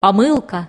помылка.